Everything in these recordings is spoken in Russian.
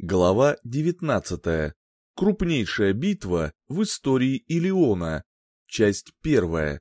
Глава 19. Крупнейшая битва в истории Илиона. Часть первая.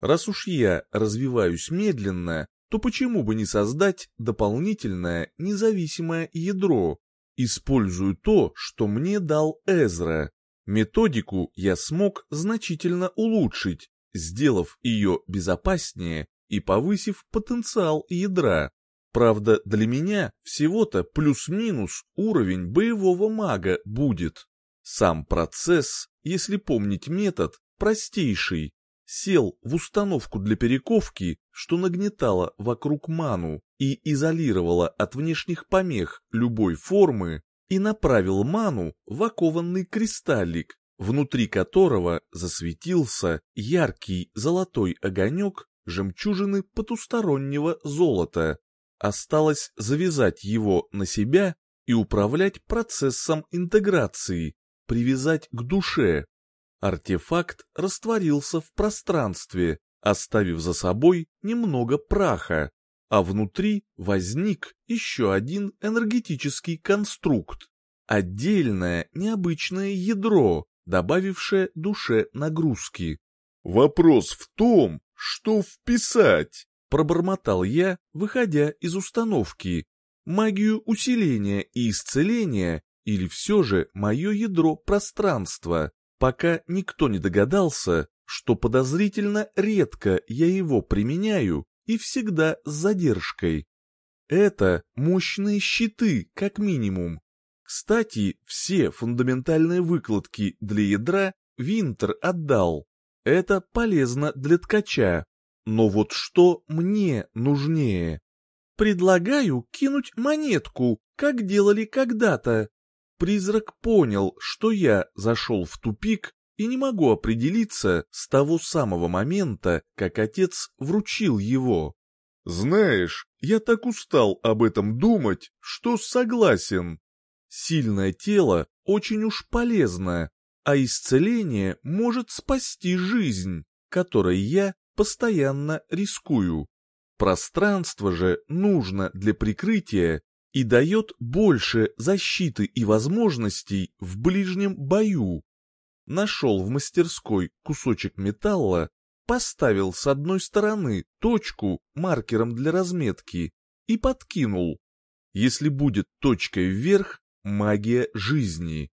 Раз уж я развиваюсь медленно, то почему бы не создать дополнительное независимое ядро? Использую то, что мне дал Эзра. Методику я смог значительно улучшить, сделав ее безопаснее и повысив потенциал ядра. Правда, для меня всего-то плюс-минус уровень боевого мага будет. Сам процесс, если помнить метод, простейший. Сел в установку для перековки, что нагнетало вокруг ману и изолировало от внешних помех любой формы, и направил ману в окованный кристаллик, внутри которого засветился яркий золотой огонек жемчужины потустороннего золота. Осталось завязать его на себя и управлять процессом интеграции, привязать к душе. Артефакт растворился в пространстве, оставив за собой немного праха, а внутри возник еще один энергетический конструкт. Отдельное необычное ядро, добавившее душе нагрузки. Вопрос в том, что вписать пробормотал я, выходя из установки. Магию усиления и исцеления или все же мое ядро пространства, пока никто не догадался, что подозрительно редко я его применяю и всегда с задержкой. Это мощные щиты, как минимум. Кстати, все фундаментальные выкладки для ядра Винтер отдал. Это полезно для ткача, но вот что мне нужнее? Предлагаю кинуть монетку, как делали когда-то. Призрак понял, что я зашел в тупик и не могу определиться с того самого момента, как отец вручил его. Знаешь, я так устал об этом думать, что согласен. Сильное тело очень уж полезно, а исцеление может спасти жизнь, которой я постоянно рискую. Пространство же нужно для прикрытия и дает больше защиты и возможностей в ближнем бою. Нашел в мастерской кусочек металла, поставил с одной стороны точку маркером для разметки и подкинул. Если будет точкой вверх, магия жизни.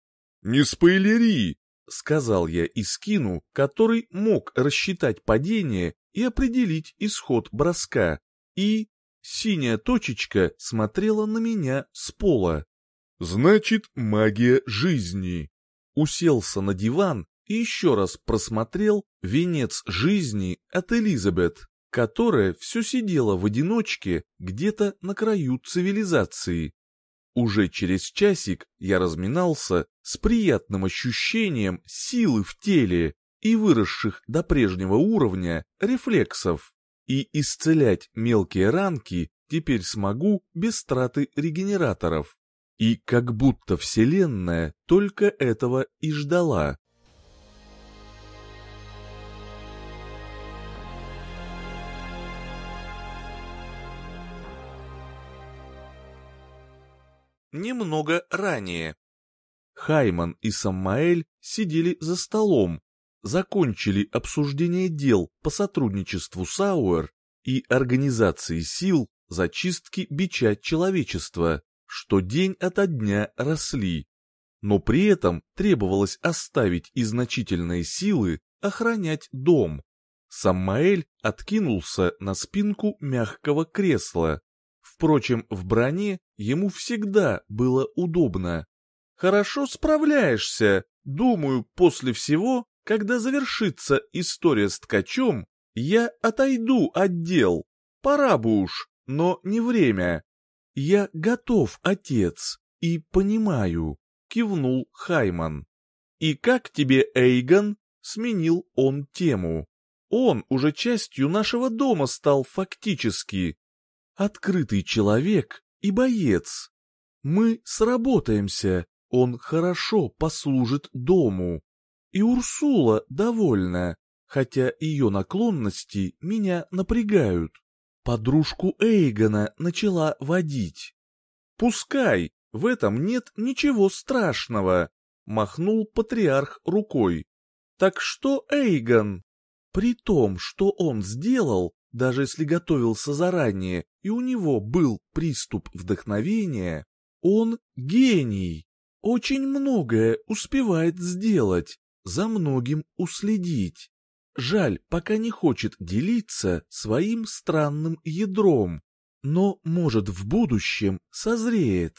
«Не спойлери!» — сказал я Искину, который мог рассчитать падение и определить исход броска, и... Синяя точечка смотрела на меня с пола. «Значит, магия жизни!» Уселся на диван и еще раз просмотрел «Венец жизни» от Элизабет, которая все сидела в одиночке где-то на краю цивилизации. Уже через часик я разминался с приятным ощущением силы в теле и выросших до прежнего уровня рефлексов. И исцелять мелкие ранки теперь смогу без траты регенераторов. И как будто Вселенная только этого и ждала. Немного ранее. Хайман и Саммаэль сидели за столом, закончили обсуждение дел по сотрудничеству с Ауэр и организации сил зачистки бича человечества, что день ото дня росли. Но при этом требовалось оставить и значительные силы охранять дом. Саммаэль откинулся на спинку мягкого кресла, Впрочем, в броне ему всегда было удобно. «Хорошо справляешься. Думаю, после всего, когда завершится история с ткачом, я отойду от дел. Пора бы уж, но не время. Я готов, отец, и понимаю», — кивнул Хайман. «И как тебе, Эйгон?» — сменил он тему. «Он уже частью нашего дома стал фактически открытый человек и боец. Мы сработаемся, он хорошо послужит дому. И Урсула довольна, хотя ее наклонности меня напрягают. Подружку Эйгона начала водить. Пускай, в этом нет ничего страшного, махнул патриарх рукой. Так что, Эйгон, при том, что он сделал, даже если готовился заранее и у него был приступ вдохновения, он гений, очень многое успевает сделать, за многим уследить. Жаль, пока не хочет делиться своим странным ядром, но, может, в будущем созреет.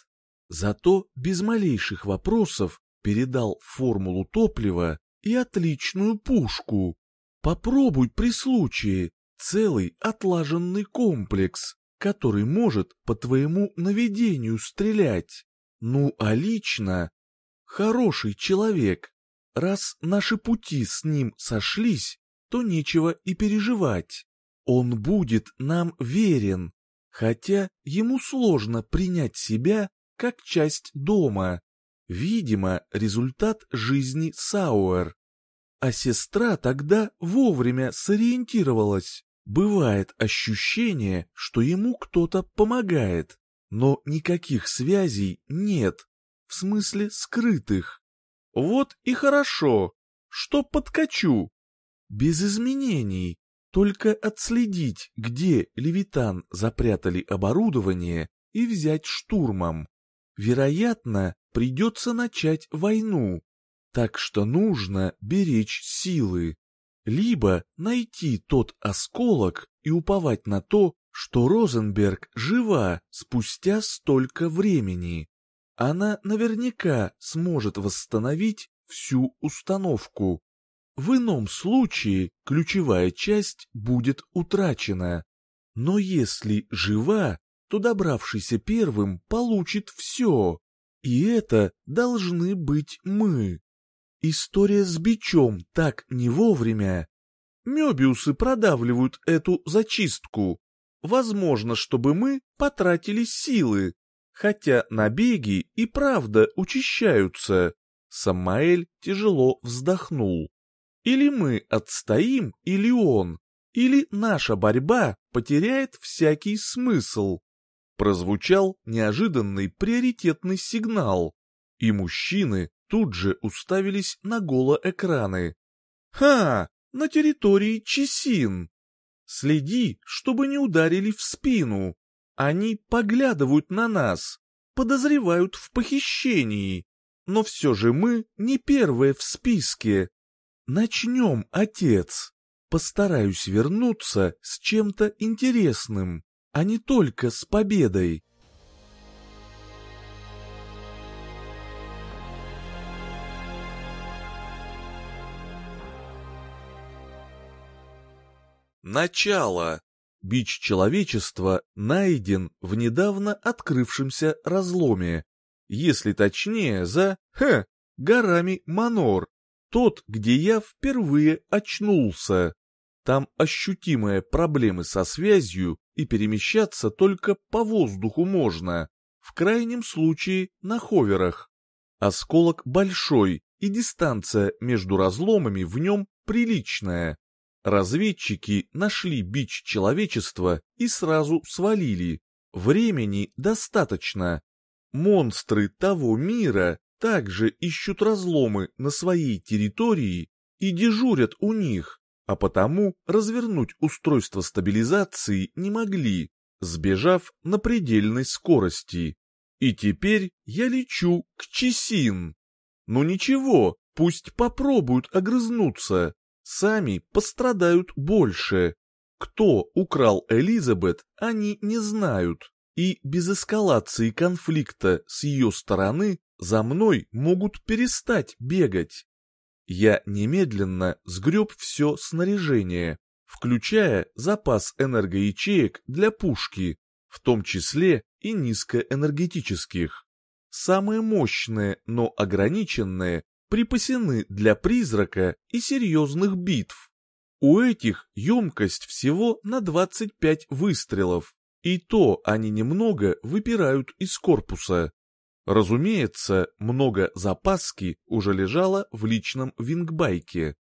Зато без малейших вопросов передал формулу топлива и отличную пушку. Попробуй при случае целый отлаженный комплекс, который может по твоему наведению стрелять. Ну а лично... Хороший человек. Раз наши пути с ним сошлись, то нечего и переживать. Он будет нам верен, хотя ему сложно принять себя как часть дома. Видимо, результат жизни Сауэр. А сестра тогда вовремя сориентировалась. Бывает ощущение, что ему кто-то помогает, но никаких связей нет, в смысле скрытых. Вот и хорошо, что подкачу. Без изменений, только отследить, где Левитан запрятали оборудование и взять штурмом. Вероятно, придется начать войну, так что нужно беречь силы. Либо найти тот осколок и уповать на то, что Розенберг жива спустя столько времени. Она наверняка сможет восстановить всю установку. В ином случае ключевая часть будет утрачена. Но если жива, то добравшийся первым получит все. И это должны быть мы. История с бичом так не вовремя. Мёбиусы продавливают эту зачистку. Возможно, чтобы мы потратили силы. Хотя набеги и правда учащаются. Самаэль тяжело вздохнул. Или мы отстоим, или он. Или наша борьба потеряет всякий смысл. Прозвучал неожиданный приоритетный сигнал. И мужчины тут же уставились на голоэкраны. «Ха! На территории Чесин! Следи, чтобы не ударили в спину. Они поглядывают на нас, подозревают в похищении. Но все же мы не первые в списке. Начнем, отец. Постараюсь вернуться с чем-то интересным, а не только с победой. Начало. Бич человечества найден в недавно открывшемся разломе. Если точнее, за, хе, горами Манор. Тот, где я впервые очнулся. Там ощутимые проблемы со связью и перемещаться только по воздуху можно. В крайнем случае на ховерах. Осколок большой, и дистанция между разломами в нем приличная. Разведчики нашли бич человечества и сразу свалили. Времени достаточно. Монстры того мира также ищут разломы на своей территории и дежурят у них, а потому развернуть устройство стабилизации не могли, сбежав на предельной скорости. И теперь я лечу к Чесин. Ну ничего, пусть попробуют огрызнуться, сами пострадают больше. Кто украл Элизабет, они не знают, и без эскалации конфликта с ее стороны за мной могут перестать бегать. Я немедленно сгреб все снаряжение, включая запас энергоячеек для пушки, в том числе и низкоэнергетических. Самые мощные, но ограниченные припасены для призрака и серьезных битв. У этих емкость всего на 25 выстрелов, и то они немного выпирают из корпуса. Разумеется, много запаски уже лежало в личном вингбайке.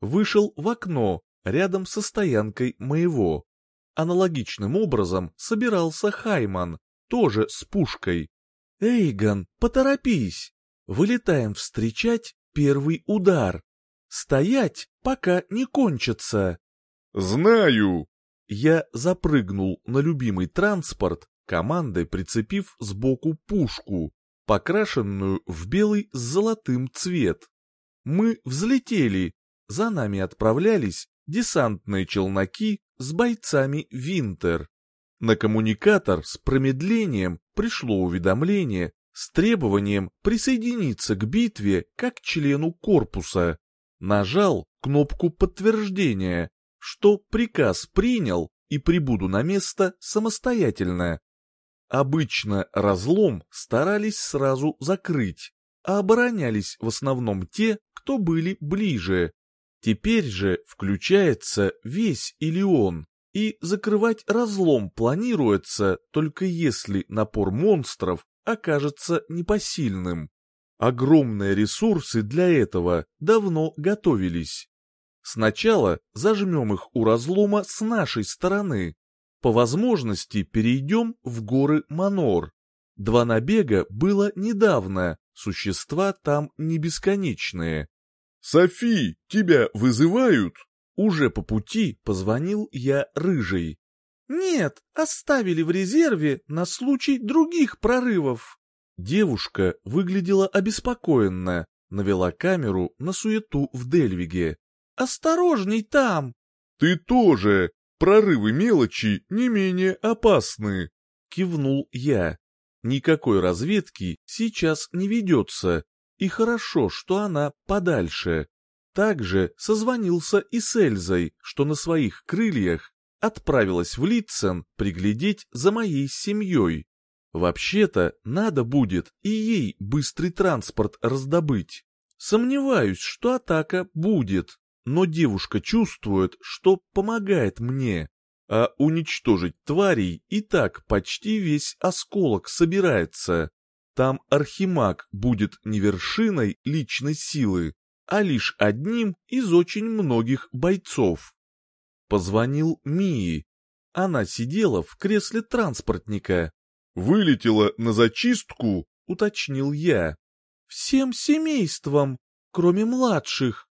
Вышел в окно, рядом со стоянкой моего. Аналогичным образом собирался Хайман, тоже с пушкой. Эйгон, поторопись! Вылетаем встречать первый удар. Стоять, пока не кончится. Знаю. Я запрыгнул на любимый транспорт, командой прицепив сбоку пушку, покрашенную в белый с золотым цвет. Мы взлетели, за нами отправлялись десантные челноки с бойцами Винтер. На коммуникатор с промедлением пришло уведомление с требованием присоединиться к битве как члену корпуса. Нажал кнопку подтверждения, что приказ принял и прибуду на место самостоятельно. Обычно разлом старались сразу закрыть, а оборонялись в основном те, кто были ближе. Теперь же включается весь Илион, и закрывать разлом планируется только если напор монстров окажется непосильным. Огромные ресурсы для этого давно готовились. Сначала зажмем их у разлома с нашей стороны. По возможности перейдем в горы Манор. Два набега было недавно, существа там не бесконечные. «Софи, тебя вызывают?» Уже по пути позвонил я рыжий. «Нет, оставили в резерве на случай других прорывов». Девушка выглядела обеспокоенно, навела камеру на суету в Дельвиге. «Осторожней там!» «Ты тоже! Прорывы мелочи не менее опасны!» Кивнул я. Никакой разведки сейчас не ведется, и хорошо, что она подальше. Также созвонился и с Эльзой, что на своих крыльях отправилась в Литцен приглядеть за моей семьей. Вообще-то, надо будет и ей быстрый транспорт раздобыть. Сомневаюсь, что атака будет, но девушка чувствует, что помогает мне. А уничтожить тварей и так почти весь осколок собирается. Там архимаг будет не вершиной личной силы, а лишь одним из очень многих бойцов. Позвонил Мии. Она сидела в кресле транспортника. «Вылетела на зачистку?» — уточнил я. «Всем семейством, кроме младших.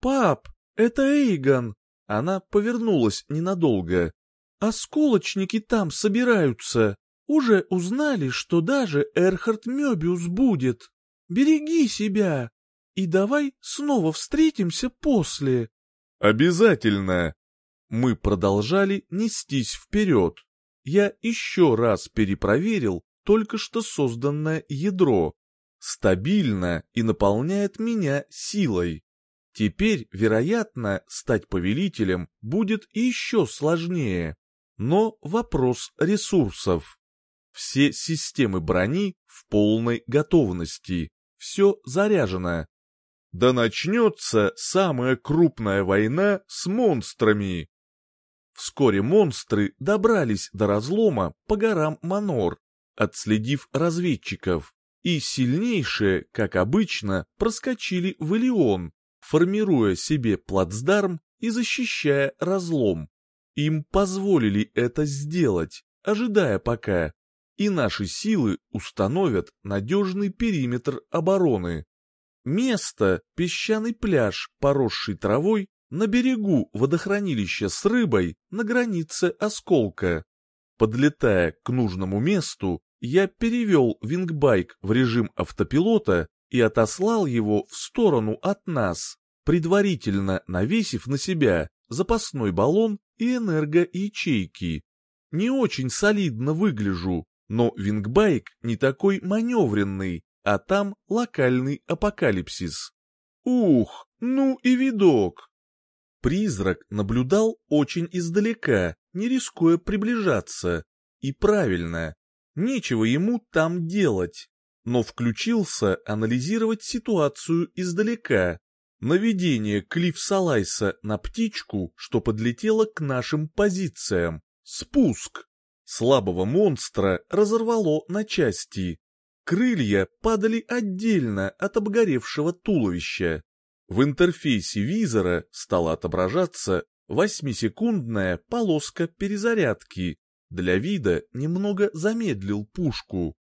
Пап, это Эйгон!» Она повернулась ненадолго. «Осколочники там собираются. Уже узнали, что даже Эрхард Мёбиус будет. Береги себя!» и давай снова встретимся после. Обязательно. Мы продолжали нестись вперед. Я еще раз перепроверил только что созданное ядро. Стабильно и наполняет меня силой. Теперь, вероятно, стать повелителем будет еще сложнее. Но вопрос ресурсов. Все системы брони в полной готовности. Все заряжено да начнется самая крупная война с монстрами. Вскоре монстры добрались до разлома по горам Манор, отследив разведчиков, и сильнейшие, как обычно, проскочили в Элеон, формируя себе плацдарм и защищая разлом. Им позволили это сделать, ожидая пока, и наши силы установят надежный периметр обороны. Место – песчаный пляж, поросший травой, на берегу водохранилища с рыбой на границе осколка. Подлетая к нужному месту, я перевел вингбайк в режим автопилота и отослал его в сторону от нас, предварительно навесив на себя запасной баллон и энергоячейки. Не очень солидно выгляжу, но вингбайк не такой маневренный, а там локальный апокалипсис. Ух, ну и видок! Призрак наблюдал очень издалека, не рискуя приближаться. И правильно, нечего ему там делать. Но включился анализировать ситуацию издалека. Наведение Клифф Салайса на птичку, что подлетело к нашим позициям. Спуск. Слабого монстра разорвало на части. Крылья падали отдельно от обгоревшего туловища. В интерфейсе визора стала отображаться восьмисекундная полоска перезарядки. Для вида немного замедлил пушку.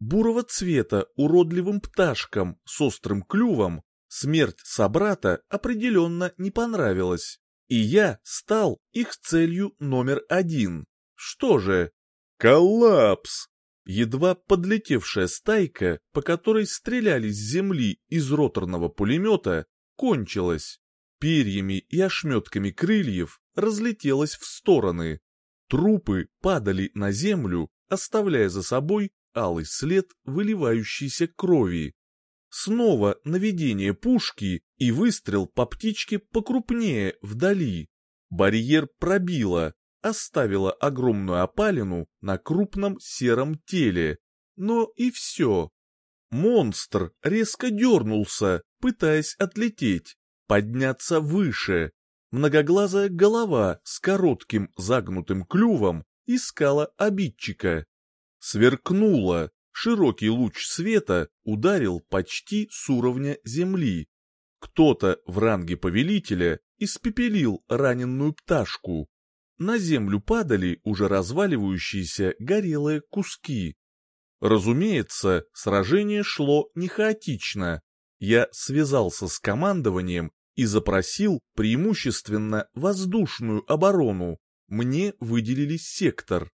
бурого цвета уродливым пташкам с острым клювом, смерть собрата определенно не понравилась, и я стал их целью номер один. Что же? Коллапс! Едва подлетевшая стайка, по которой стреляли с земли из роторного пулемета, кончилась. Перьями и ошметками крыльев разлетелась в стороны. Трупы падали на землю, оставляя за собой алый след выливающейся крови. Снова наведение пушки и выстрел по птичке покрупнее вдали. Барьер пробило, оставила огромную опалину на крупном сером теле. Но и все. Монстр резко дернулся, пытаясь отлететь, подняться выше. Многоглазая голова с коротким загнутым клювом искала обидчика. Сверкнула, широкий луч света ударил почти с уровня земли. Кто-то в ранге повелителя испепелил раненую пташку на землю падали уже разваливающиеся горелые куски. Разумеется, сражение шло не хаотично. Я связался с командованием и запросил преимущественно воздушную оборону. Мне выделили сектор.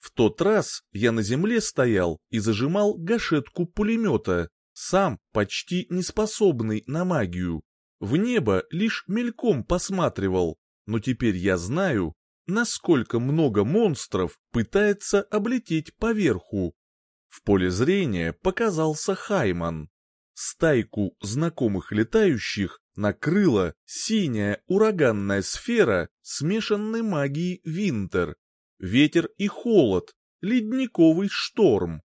В тот раз я на земле стоял и зажимал гашетку пулемета, сам почти не способный на магию. В небо лишь мельком посматривал, но теперь я знаю, насколько много монстров пытается облететь поверху. В поле зрения показался Хайман. Стайку знакомых летающих накрыла синяя ураганная сфера смешанной магии Винтер. Ветер и холод, ледниковый шторм.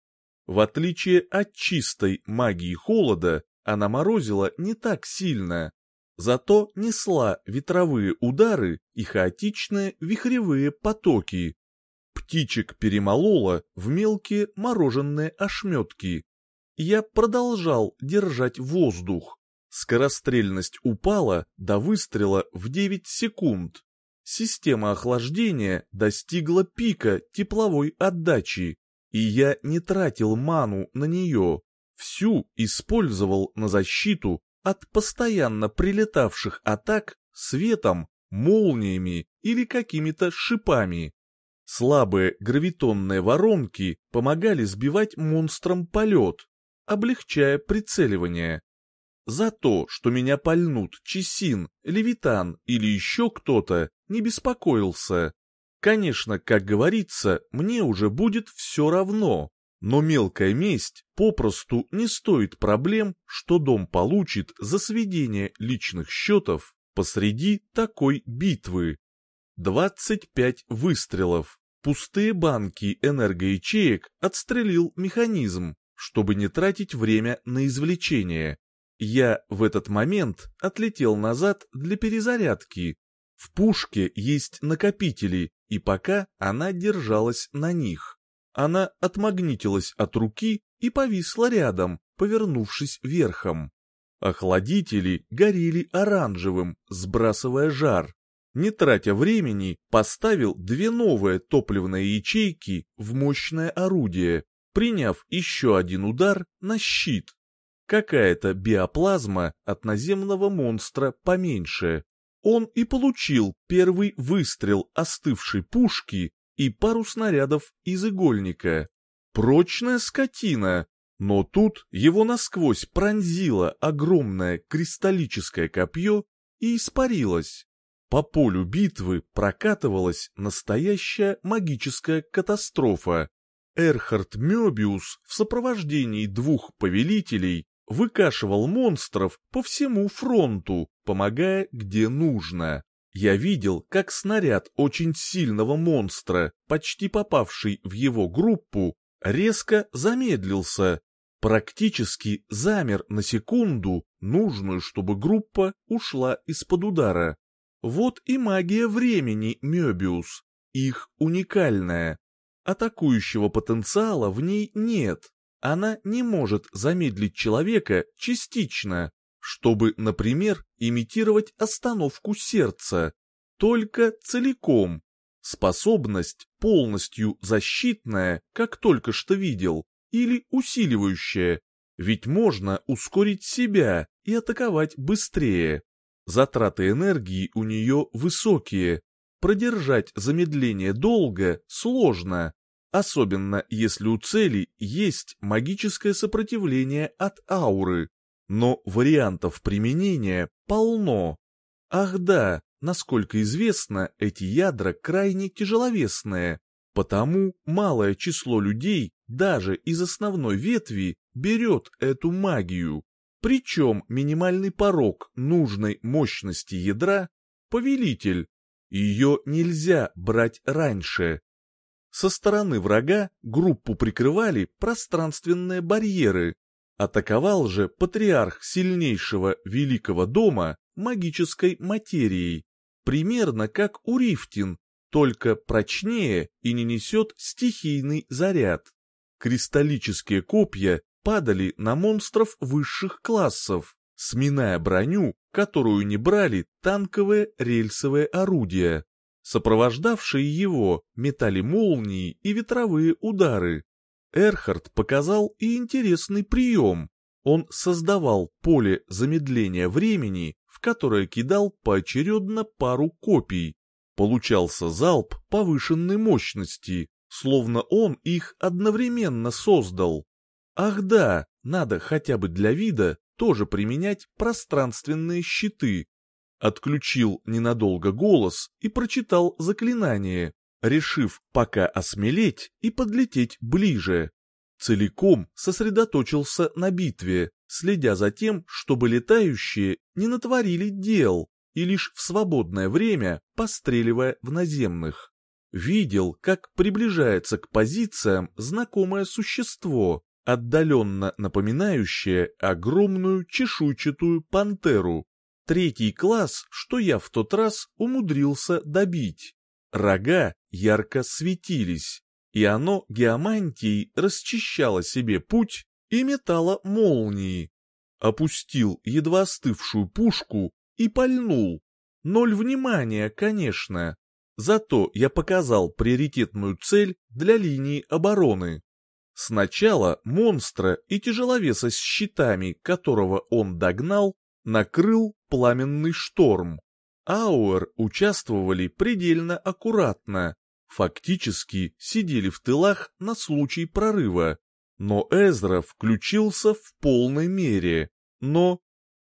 В отличие от чистой магии холода, она морозила не так сильно зато несла ветровые удары и хаотичные вихревые потоки. Птичек перемолола в мелкие мороженые ошметки. Я продолжал держать воздух. Скорострельность упала до выстрела в 9 секунд. Система охлаждения достигла пика тепловой отдачи, и я не тратил ману на нее. Всю использовал на защиту от постоянно прилетавших атак светом, молниями или какими-то шипами. Слабые гравитонные воронки помогали сбивать монстрам полет, облегчая прицеливание. За то, что меня пальнут Чесин, Левитан или еще кто-то, не беспокоился. Конечно, как говорится, мне уже будет все равно. Но мелкая месть попросту не стоит проблем, что дом получит за сведение личных счетов посреди такой битвы. 25 выстрелов. Пустые банки энергоячеек отстрелил механизм, чтобы не тратить время на извлечение. Я в этот момент отлетел назад для перезарядки. В пушке есть накопители, и пока она держалась на них. Она отмагнитилась от руки и повисла рядом, повернувшись верхом. Охладители горели оранжевым, сбрасывая жар. Не тратя времени, поставил две новые топливные ячейки в мощное орудие, приняв еще один удар на щит. Какая-то биоплазма от наземного монстра поменьше. Он и получил первый выстрел остывшей пушки и пару снарядов из игольника. Прочная скотина, но тут его насквозь пронзило огромное кристаллическое копье и испарилось. По полю битвы прокатывалась настоящая магическая катастрофа. Эрхард Мёбиус в сопровождении двух повелителей выкашивал монстров по всему фронту, помогая где нужно. Я видел, как снаряд очень сильного монстра, почти попавший в его группу, резко замедлился, практически замер на секунду, нужную, чтобы группа ушла из-под удара. Вот и магия времени Мёбиус, их уникальная. Атакующего потенциала в ней нет, она не может замедлить человека частично, чтобы, например, имитировать остановку сердца, только целиком. Способность полностью защитная, как только что видел, или усиливающее, ведь можно ускорить себя и атаковать быстрее. Затраты энергии у нее высокие. Продержать замедление долго сложно, особенно если у цели есть магическое сопротивление от ауры. Но вариантов применения полно. Ах да, насколько известно, эти ядра крайне тяжеловесные, потому малое число людей даже из основной ветви берет эту магию. Причем минимальный порог нужной мощности ядра – повелитель. Ее нельзя брать раньше. Со стороны врага группу прикрывали пространственные барьеры. Атаковал же патриарх сильнейшего великого дома магической материей, примерно как у Рифтин, только прочнее и не несет стихийный заряд. Кристаллические копья падали на монстров высших классов, сминая броню, которую не брали танковые рельсовые орудия. Сопровождавшие его метали молнии и ветровые удары. Эрхард показал и интересный прием. Он создавал поле замедления времени, в которое кидал поочередно пару копий. Получался залп повышенной мощности, словно он их одновременно создал. Ах да, надо хотя бы для вида тоже применять пространственные щиты. Отключил ненадолго голос и прочитал заклинание, решив пока осмелеть и подлететь ближе. Целиком сосредоточился на битве, следя за тем, чтобы летающие не натворили дел, и лишь в свободное время постреливая в наземных. Видел, как приближается к позициям знакомое существо, отдаленно напоминающее огромную чешуйчатую пантеру. Третий класс, что я в тот раз умудрился добить. Рога ярко светились, и оно геомантией расчищало себе путь и метало молнии. Опустил едва остывшую пушку и пальнул. Ноль внимания, конечно. Зато я показал приоритетную цель для линии обороны. Сначала монстра и тяжеловеса с щитами, которого он догнал, накрыл пламенный шторм. Ауэр участвовали предельно аккуратно, фактически сидели в тылах на случай прорыва, но Эзра включился в полной мере. Но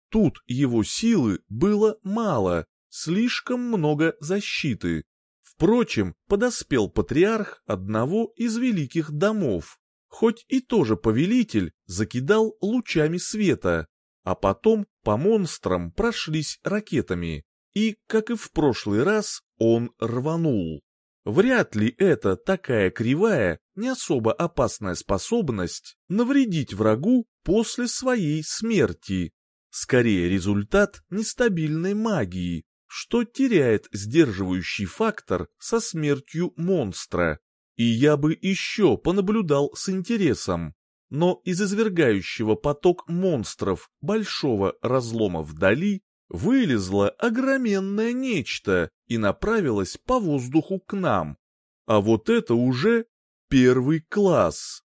тут его силы было мало, слишком много защиты. Впрочем, подоспел патриарх одного из великих домов, хоть и тоже повелитель закидал лучами света, а потом по монстрам прошлись ракетами, и, как и в прошлый раз, он рванул. Вряд ли это такая кривая, не особо опасная способность навредить врагу после своей смерти. Скорее результат нестабильной магии, что теряет сдерживающий фактор со смертью монстра. И я бы еще понаблюдал с интересом. Но из извергающего поток монстров большого разлома вдали вылезло огроменное нечто и направилось по воздуху к нам. А вот это уже первый класс.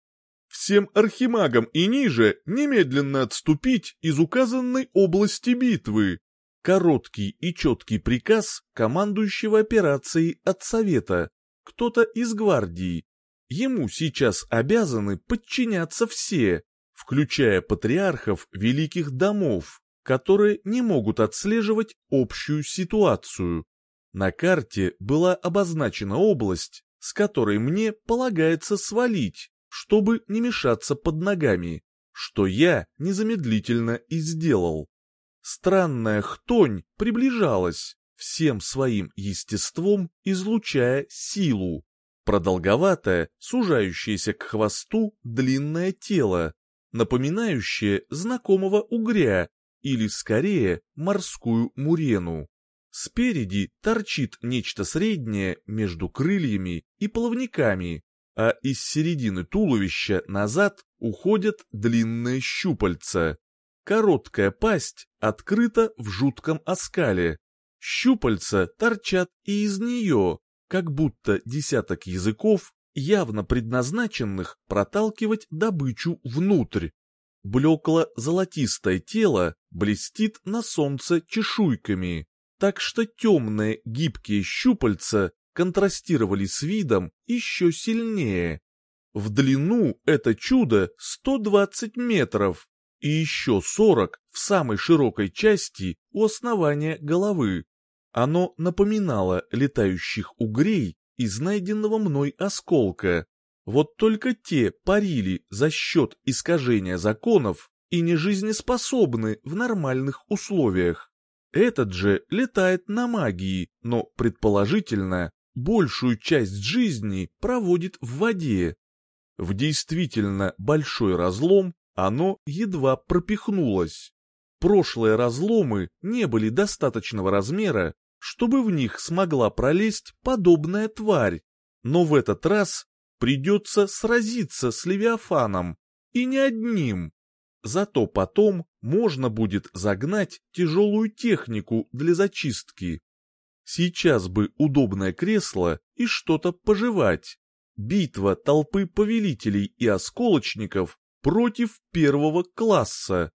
Всем архимагам и ниже немедленно отступить из указанной области битвы. Короткий и четкий приказ командующего операцией от Совета, кто-то из гвардии. Ему сейчас обязаны подчиняться все, включая патриархов великих домов, которые не могут отслеживать общую ситуацию. На карте была обозначена область, с которой мне полагается свалить, чтобы не мешаться под ногами, что я незамедлительно и сделал. Странная хтонь приближалась, всем своим естеством излучая силу. Продолговатое, сужающееся к хвосту длинное тело, напоминающее знакомого угря или, скорее, морскую мурену. Спереди торчит нечто среднее между крыльями и плавниками, а из середины туловища назад уходят длинные щупальца. Короткая пасть открыта в жутком оскале. Щупальца торчат и из нее, как будто десяток языков явно предназначенных проталкивать добычу внутрь. Блекло-золотистое тело блестит на солнце чешуйками, так что темные гибкие щупальца контрастировали с видом еще сильнее. В длину это чудо 120 метров и еще 40 в самой широкой части у основания головы. Оно напоминало летающих угрей из найденного мной осколка. Вот только те парили за счет искажения законов и не жизнеспособны в нормальных условиях. Этот же летает на магии, но, предположительно, большую часть жизни проводит в воде. В действительно большой разлом оно едва пропихнулось. Прошлые разломы не были достаточного размера, чтобы в них смогла пролезть подобная тварь, но в этот раз придется сразиться с Левиафаном, и не одним. Зато потом можно будет загнать тяжелую технику для зачистки. Сейчас бы удобное кресло и что-то пожевать. Битва толпы повелителей и осколочников против первого класса.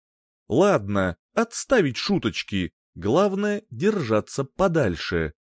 Ладно, отставить шуточки, главное держаться подальше.